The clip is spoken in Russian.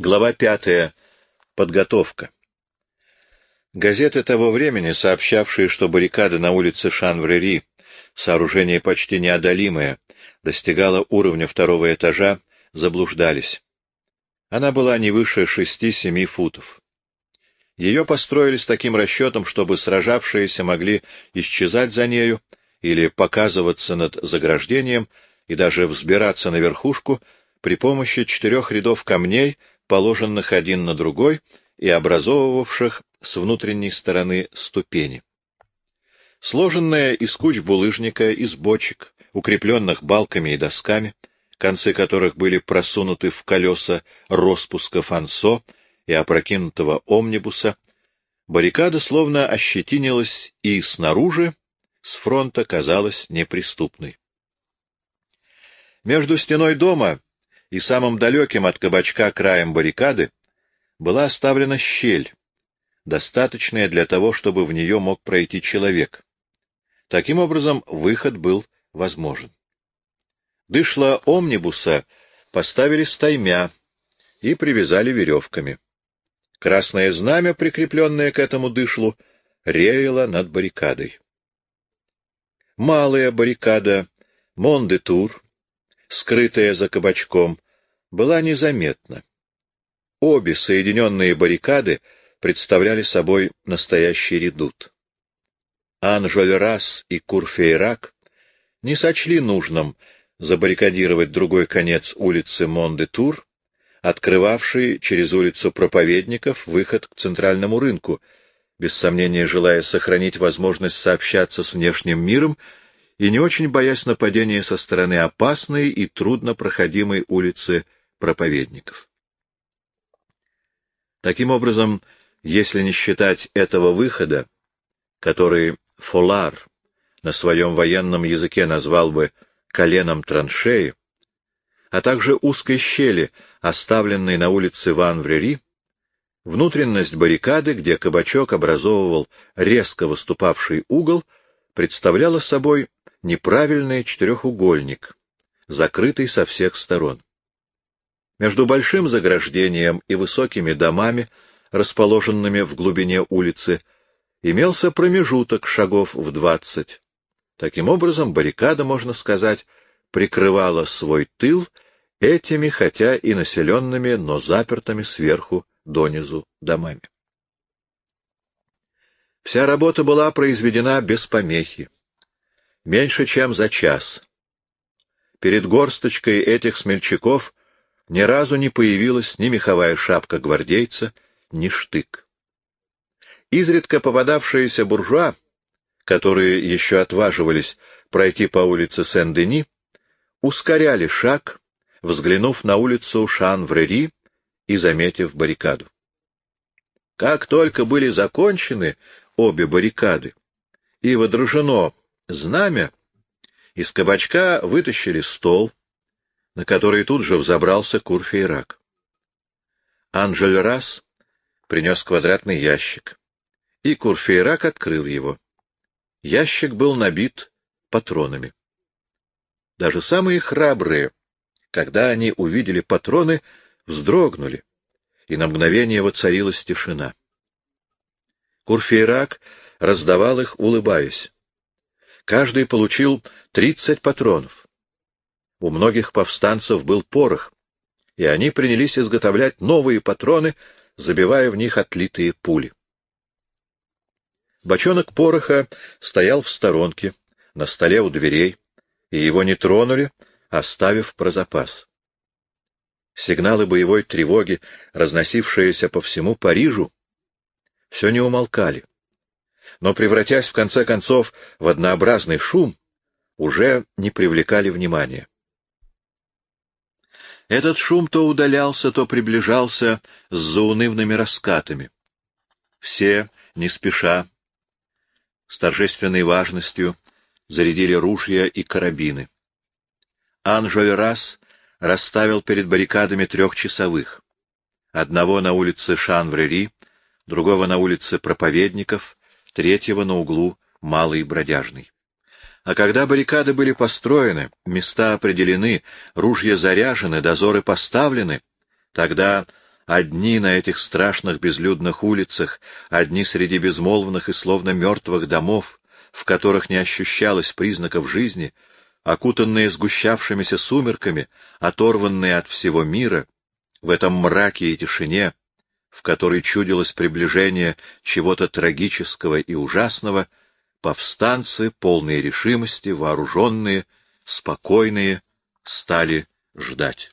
Глава пятая. Подготовка. Газеты того времени, сообщавшие, что баррикада на улице Шанврери, сооружение почти неодолимое, достигала уровня второго этажа, заблуждались. Она была не выше шести-семи футов. Ее построили с таким расчетом, чтобы сражавшиеся могли исчезать за нею или показываться над заграждением и даже взбираться на верхушку при помощи четырех рядов камней, положенных один на другой и образовывавших с внутренней стороны ступени. Сложенная из куч булыжника, из бочек, укрепленных балками и досками, концы которых были просунуты в колеса распуска фансо и опрокинутого омнибуса, баррикада словно ощетинилась и снаружи, с фронта казалась неприступной. Между стеной дома и самым далеким от кабачка краем баррикады была оставлена щель, достаточная для того, чтобы в нее мог пройти человек. Таким образом, выход был возможен. Дышло омнибуса поставили стаймя и привязали веревками. Красное знамя, прикрепленное к этому дышлу, реяло над баррикадой. Малая баррикада Мондетур скрытая за кабачком, была незаметна. Обе соединенные баррикады представляли собой настоящий редут. Анжольрас и Курфейрак не сочли нужным забаррикадировать другой конец улицы Мондетур, открывавший через улицу Проповедников выход к центральному рынку, без сомнения желая сохранить возможность сообщаться с внешним миром и не очень боясь нападения со стороны опасной и труднопроходимой улицы проповедников. Таким образом, если не считать этого выхода, который Фолар на своем военном языке назвал бы коленом траншеи, а также узкой щели, оставленной на улице Ван-Врери, внутренность баррикады, где кабачок образовывал резко выступавший угол, представляла собой неправильный четырехугольник, закрытый со всех сторон. Между большим заграждением и высокими домами, расположенными в глубине улицы, имелся промежуток шагов в двадцать. Таким образом, баррикада, можно сказать, прикрывала свой тыл этими, хотя и населенными, но запертыми сверху донизу домами. Вся работа была произведена без помехи меньше чем за час. Перед горсточкой этих смельчаков ни разу не появилась ни меховая шапка гвардейца, ни штык. Изредка попадавшиеся буржуа, которые еще отваживались пройти по улице Сен-Дени, ускоряли шаг, взглянув на улицу Шан-Врери и заметив баррикаду. Как только были закончены обе баррикады и водружено знамя, из кабачка вытащили стол, на который тут же взобрался Курфейрак. Анжель раз принес квадратный ящик, и Курфейрак открыл его. Ящик был набит патронами. Даже самые храбрые, когда они увидели патроны, вздрогнули, и на мгновение воцарилась тишина. Курфейрак раздавал их, улыбаясь. Каждый получил тридцать патронов. У многих повстанцев был порох, и они принялись изготовлять новые патроны, забивая в них отлитые пули. Бочонок пороха стоял в сторонке, на столе у дверей, и его не тронули, оставив про запас. Сигналы боевой тревоги, разносившиеся по всему Парижу, все не умолкали но, превратясь в конце концов в однообразный шум, уже не привлекали внимания. Этот шум то удалялся, то приближался с заунывными раскатами. Все, не спеша, с торжественной важностью, зарядили ружья и карабины. Анжель раз расставил перед баррикадами трех часовых. Одного на улице Шанврери, другого на улице Проповедников, третьего на углу Малый Бродяжный. А когда баррикады были построены, места определены, ружья заряжены, дозоры поставлены, тогда Одни на этих страшных безлюдных улицах, одни среди безмолвных и словно мертвых домов, в которых не ощущалось признаков жизни, окутанные сгущавшимися сумерками, оторванные от всего мира, в этом мраке и тишине, в которой чудилось приближение чего-то трагического и ужасного, повстанцы, полные решимости, вооруженные, спокойные, стали ждать.